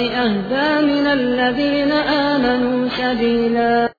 أهدى من الذين آمنوا سبيلا.